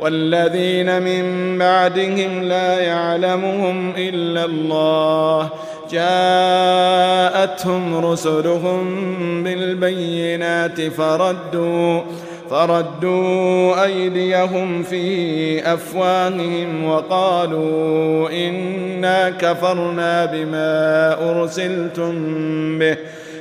والذين من بعدهم لا يعلمهم إلا الله جاءتهم رسلهم بالبينات فردوا فردوا أيديهم في أفواههم وقالوا إنا كفرنا بما أرسلتم به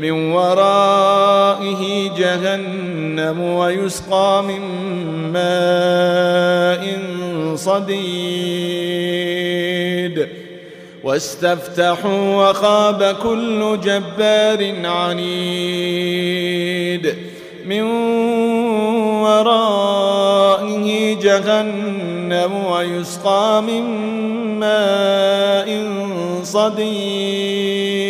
من ورائه جهنم ويسقى من ماء صديد. واستفتحوا وخاب كل جبار عنيد. من ورائه جهنم ويسقى من ماء صديد.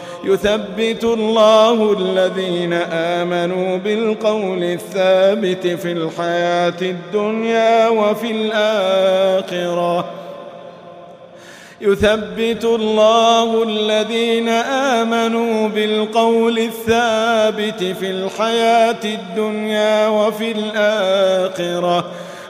يثبت الله الذين آمنوا بالقول الثابت في الحياة الدنيا وفي الآخرة. يثبت الله الذين آمنوا بالقول الثابت في الحياة الدنيا وفي الآخرة.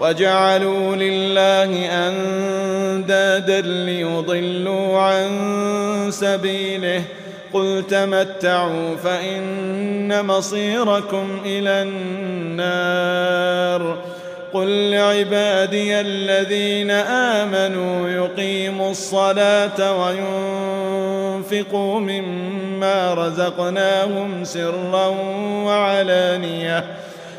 وجعلوا لله أندادا ليضلوا عن سبيله. قل تمتعوا فإن مصيركم إلى النار. قل لعبادي الذين آمنوا يقيموا الصلاة وينفقوا مما رزقناهم سرا وعلانيةً.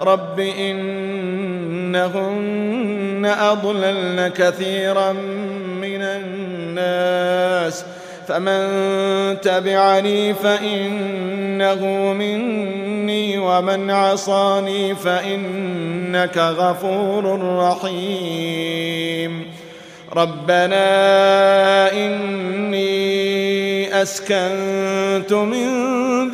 رب إنهن أضللن كثيرا من الناس فمن تبعني فإنه مني ومن عصاني فإنك غفور رحيم ربنا إني أسكنت من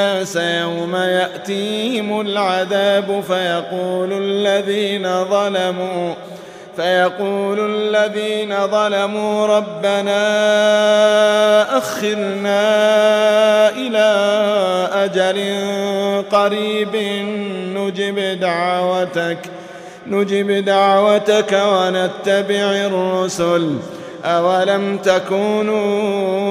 الناس يوم يأتيهم العذاب فيقول الذين ظلموا فيقول الذين ظلموا ربنا أخرنا إلى أجل قريب نجب دعوتك نجب دعوتك ونتبع الرسل أولم تكونوا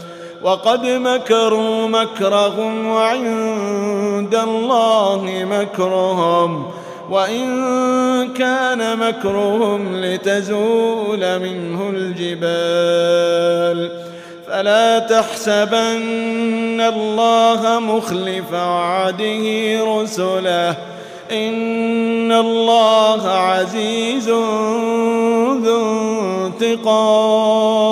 وقد مكروا مكرهم وعند الله مكرهم وإن كان مكرهم لتزول منه الجبال فلا تحسبن الله مخلف عاده رسله إن الله عزيز ذو انتقام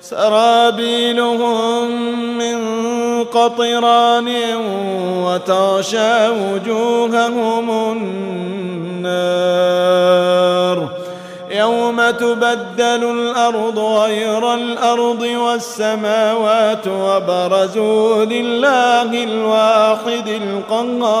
سرابيلهم من قطران وتغشى وجوههم النار. يوم تبدل الأرض غير الأرض والسماوات وبرزوا لله الواحد القهار.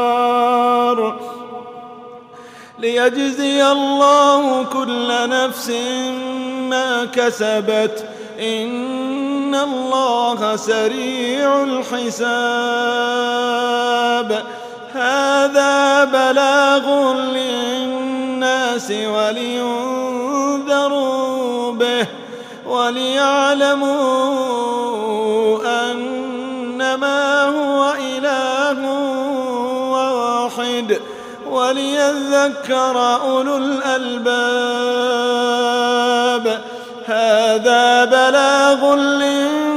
ليجزي الله كل نفس ما كسبت. إن الله سريع الحساب. هذا بلاغ للناس ولينذروا به وليعلموا أنما هو إله وليذكر أولو الألباب. هذا بلاغ للناس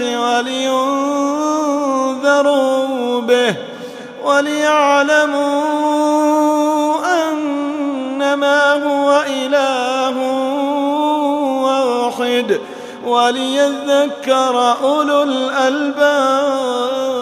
ولينذروا به وليعلموا أنما هو إله واحد. وليذكر أولو الألباب.